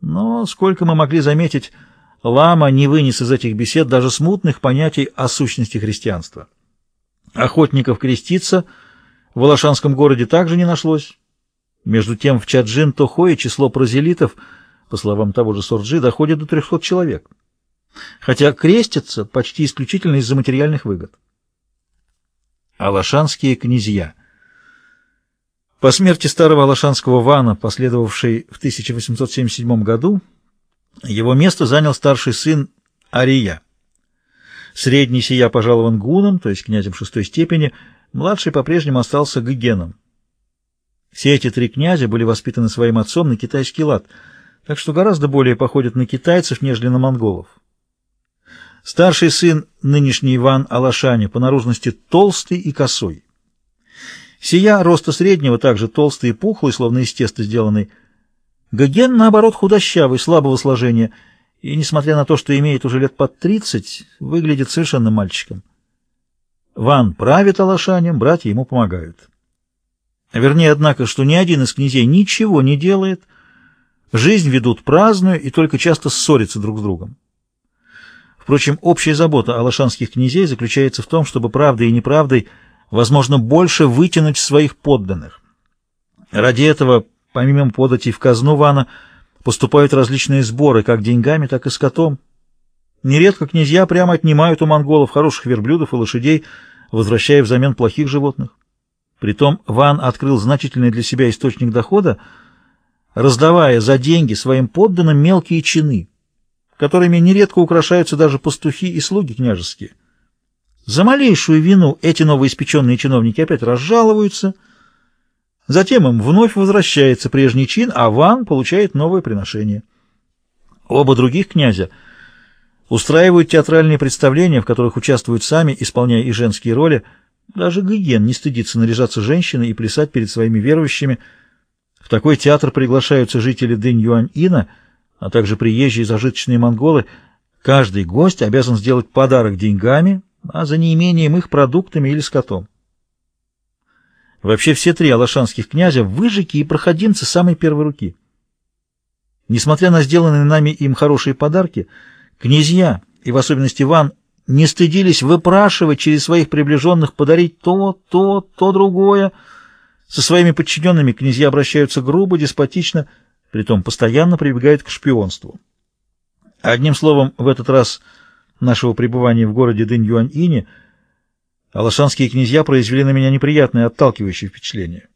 Но, сколько мы могли заметить, Лама не вынес из этих бесед даже смутных понятий о сущности христианства. Охотников креститься в Волошанском городе также не нашлось. Между тем в Чаджин-Тохое число прозелитов, по словам того же Сорджи, доходит до 300 человек. Хотя крестятся почти исключительно из-за материальных выгод. Алашанские князья По смерти старого алашанского вана, последовавшей в 1877 году, его место занял старший сын Ария. Средний сия пожалован гуном, то есть князем шестой степени, младший по-прежнему остался гагеном. Все эти три князя были воспитаны своим отцом на китайский лад, так что гораздо более походят на китайцев, нежели на монголов. Старший сын, нынешний Иван Алашани, по наружности толстый и косой. Сия роста среднего, также толстый и пухлый, словно из теста сделанный, Гоген, наоборот, худощавый, слабого сложения, и, несмотря на то, что имеет уже лет под тридцать, выглядит совершенно мальчиком. Ван правит Алашанем, братья ему помогают. Вернее, однако, что ни один из князей ничего не делает, жизнь ведут праздную и только часто ссорятся друг с другом. Впрочем, общая забота алашанских князей заключается в том, чтобы правдой и неправдой, возможно, больше вытянуть своих подданных. Ради этого Помимо податей в казну Вана поступают различные сборы, как деньгами, так и скотом. Нередко князья прямо отнимают у монголов хороших верблюдов и лошадей, возвращая взамен плохих животных. Притом Ван открыл значительный для себя источник дохода, раздавая за деньги своим подданным мелкие чины, которыми нередко украшаются даже пастухи и слуги княжеские. За малейшую вину эти новоиспеченные чиновники опять разжалуются — Затем им вновь возвращается прежний чин, а Ван получает новое приношение. Оба других князя устраивают театральные представления, в которых участвуют сами, исполняя и женские роли. Даже Гиген не стыдится наряжаться женщиной и плясать перед своими верующими. В такой театр приглашаются жители Дэнь-Юань-Ина, а также приезжие зажиточные монголы. Каждый гость обязан сделать подарок деньгами, а за неимением их продуктами или скотом. Вообще все три алашанских князя — выжики и проходимцы самой первой руки. Несмотря на сделанные нами им хорошие подарки, князья, и в особенности Иван, не стыдились выпрашивать через своих приближенных подарить то, то, то другое. Со своими подчиненными князья обращаются грубо, деспотично, притом постоянно прибегают к шпионству. Одним словом, в этот раз нашего пребывания в городе Дынь-Юань-Ине — Алашанские князья произвели на меня неприятное отталкивающее впечатление.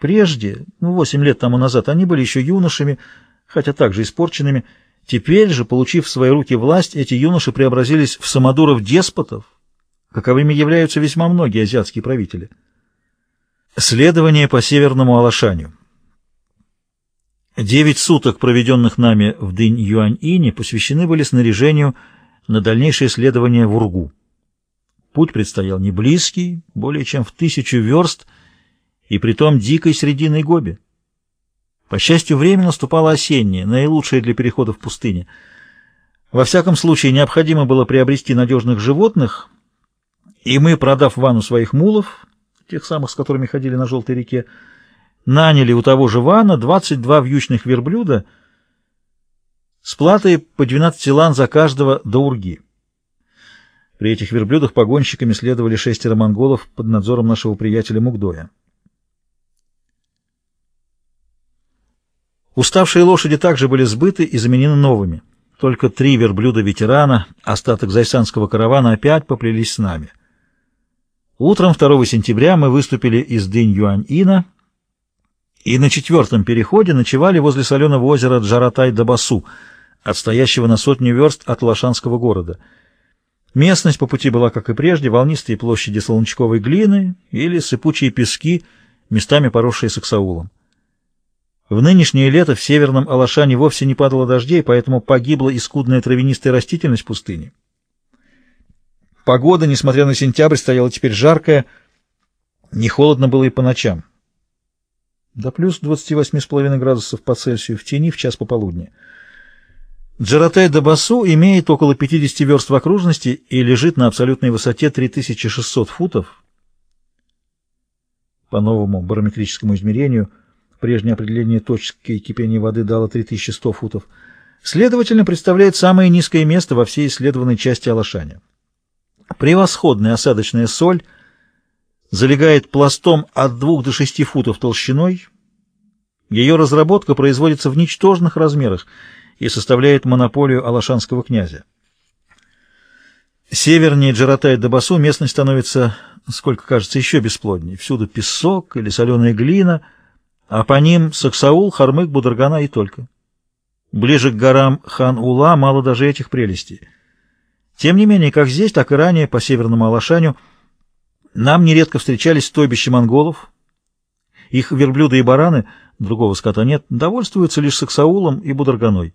Прежде, ну, восемь лет тому назад, они были еще юношами, хотя также испорченными. Теперь же, получив в свои руки власть, эти юноши преобразились в самодуров-деспотов, каковыми являются весьма многие азиатские правители. Следование по Северному Алашанию Девять суток, проведенных нами в Дынь-Юань-Ине, посвящены были снаряжению на дальнейшее следование в Ургу. Путь предстоял не близкий, более чем в тысячу верст, и притом дикой срединой Гоби. По счастью, время наступало осеннее, наилучшее для перехода в пустыне. Во всяком случае, необходимо было приобрести надежных животных, и мы, продав Вану своих мулов, тех самых, с которыми ходили на Желтой реке, наняли у того же Вана 22 вьючных верблюда с платой по 12 лан за каждого до урги. При этих верблюдах погонщиками следовали шестеро монголов под надзором нашего приятеля Мугдоя. Уставшие лошади также были сбыты и заменены новыми. Только три верблюда-ветерана, остаток зайсанского каравана, опять поплелись с нами. Утром 2 сентября мы выступили из Дынь-Юань-Ина и на четвертом переходе ночевали возле соленого озера Джаратай-Дабасу, отстоящего на сотню верст от Лошанского города — Местность по пути была, как и прежде, волнистые площади солончаковой глины или сыпучие пески, местами поросшие саксаулом. В нынешнее лето в северном Алашане вовсе не падало дождей, поэтому погибла и скудная травянистая растительность пустыни. Погода, несмотря на сентябрь, стояла теперь жаркая, не холодно было и по ночам. До плюс 28,5 градусов по Цельсию в тени в час пополудни. Джаратай-Дабасу имеет около 50 верст в окружности и лежит на абсолютной высоте 3600 футов. По новому барометрическому измерению Прежнее определение точки кипения воды дало 3100 футов. Следовательно, представляет самое низкое место во всей исследованной части Алашаня. Превосходная осадочная соль залегает пластом от 2 до 6 футов толщиной. Ее разработка производится в ничтожных размерах и составляет монополию алашанского князя. Севернее Джаратай-Дабасу местность становится, сколько кажется, еще бесплоднее. Всюду песок или соленая глина, а по ним Саксаул, Хармык, Бударгана и только. Ближе к горам Хан-Ула мало даже этих прелестей. Тем не менее, как здесь, так и ранее, по северному Алашаню, нам нередко встречались стойбища монголов. Их верблюды и бараны, другого скота нет, довольствуются лишь Саксаулом и Бударганой.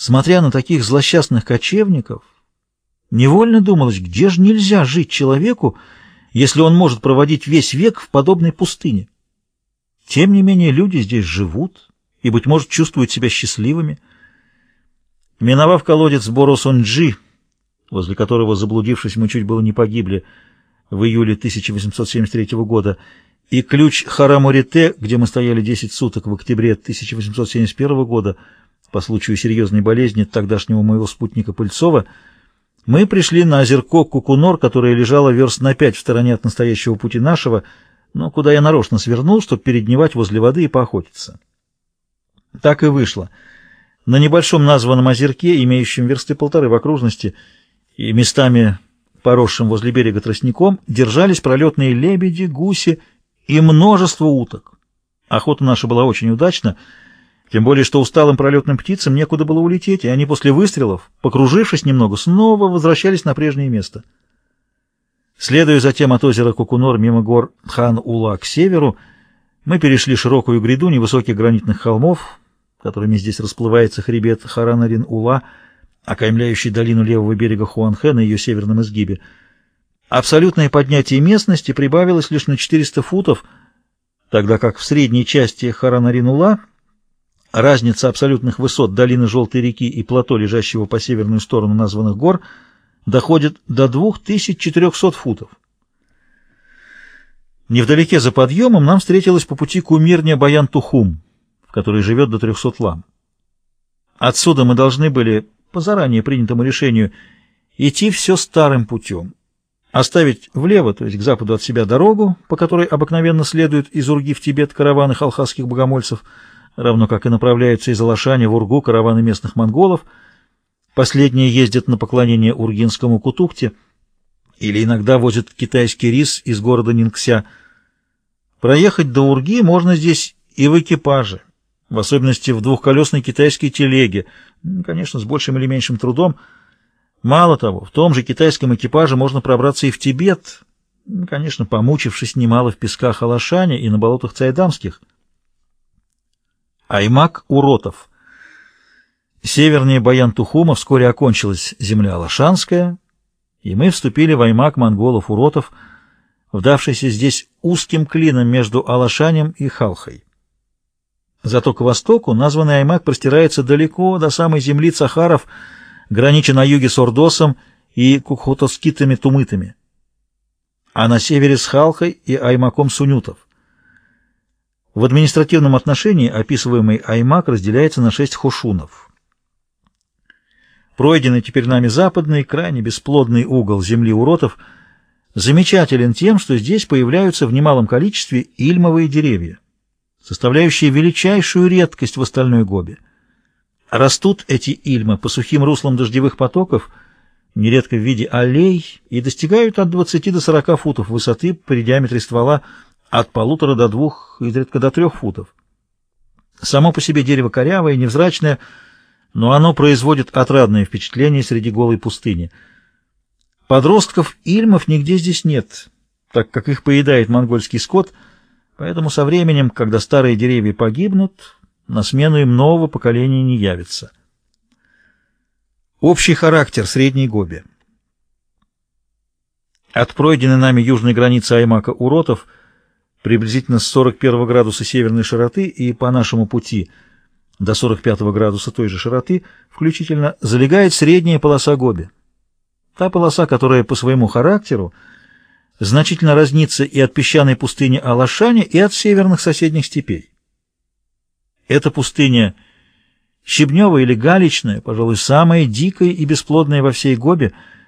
Смотря на таких злосчастных кочевников, невольно думалось, где же нельзя жить человеку, если он может проводить весь век в подобной пустыне. Тем не менее, люди здесь живут, и, быть может, чувствуют себя счастливыми. Миновав колодец Боросонджи, возле которого, заблудившись, мы чуть было не погибли в июле 1873 года, и ключ Харамурите, где мы стояли 10 суток в октябре 1871 года по случаю серьезной болезни тогдашнего моего спутника Пыльцова, мы пришли на озерко Кукунор, которое лежало верст на пять в стороне от настоящего пути нашего, но куда я нарочно свернул, чтобы передневать возле воды и поохотиться. Так и вышло. На небольшом названном озерке, имеющем версты полторы в окружности и местами поросшим возле берега тростником, держались пролетные лебеди, гуси и множество уток. Охота наша была очень удачна, тем более, что усталым пролетным птицам некуда было улететь, и они после выстрелов, покружившись немного, снова возвращались на прежнее место. Следуя затем от озера Кукунор мимо гор Хан-Ула к северу, мы перешли широкую гряду невысоких гранитных холмов, которыми здесь расплывается хребет Харанарин-Ула, окаймляющий долину левого берега Хуанхэ на ее северном изгибе. Абсолютное поднятие местности прибавилось лишь на 400 футов, тогда как в средней части Харанарин-Ула разница абсолютных высот долины Желтой реки и плато, лежащего по северную сторону названных гор, доходит до 2400 футов. Невдалеке за подъемом нам встретилась по пути кумирня Баян-Тухум, в которой живет до 300 лам. Отсюда мы должны были, по заранее принятому решению, идти все старым путем, оставить влево, то есть к западу от себя дорогу, по которой обыкновенно следуют из Урги в Тибет караваны халхасских богомольцев, равно как и направляются из Алашани в Ургу караваны местных монголов. Последние ездят на поклонение ургинскому кутухте или иногда возят китайский рис из города Нингся – Проехать до Урги можно здесь и в экипаже, в особенности в двухколесной китайской телеге, конечно, с большим или меньшим трудом. Мало того, в том же китайском экипаже можно пробраться и в Тибет, конечно, помучившись немало в песках Алашани и на болотах Цайдамских. Аймак Уротов Севернее Баян-Тухума вскоре окончилась земля Алашанская, и мы вступили в Аймак монголов-уротов – вдавшийся здесь узким клином между Алашанем и Халхой. Зато к востоку названный Аймак простирается далеко до самой земли Цахаров, гранича на юге с Ордосом и Кукхотоскитами-Тумытами, а на севере с Халхой и Аймаком Сунютов. В административном отношении описываемый Аймак разделяется на шесть хушунов. Пройденный теперь нами западный, крайне бесплодный угол земли уротов – замечателен тем, что здесь появляются в немалом количестве ильмовые деревья, составляющие величайшую редкость в остальной гобе. Растут эти ильмы по сухим руслам дождевых потоков, нередко в виде аллей, и достигают от 20 до 40 футов высоты при диаметре ствола от полутора до двух, изредка до трех футов. Само по себе дерево корявое, невзрачное, но оно производит отрадное впечатление среди голой пустыни — Подростков ильмов нигде здесь нет, так как их поедает монгольский скот, поэтому со временем, когда старые деревья погибнут, на смену им нового поколения не явится. Общий характер Средней Гоби От пройденной нами южной границы Аймака Уротов приблизительно с 41 градуса северной широты и по нашему пути до 45 градуса той же широты включительно залегает средняя полоса Гоби. Та полоса, которая по своему характеру значительно разнится и от песчаной пустыни Алашани, и от северных соседних степей. Эта пустыня щебневая или галечная, пожалуй, самая дикая и бесплодная во всей Гобе,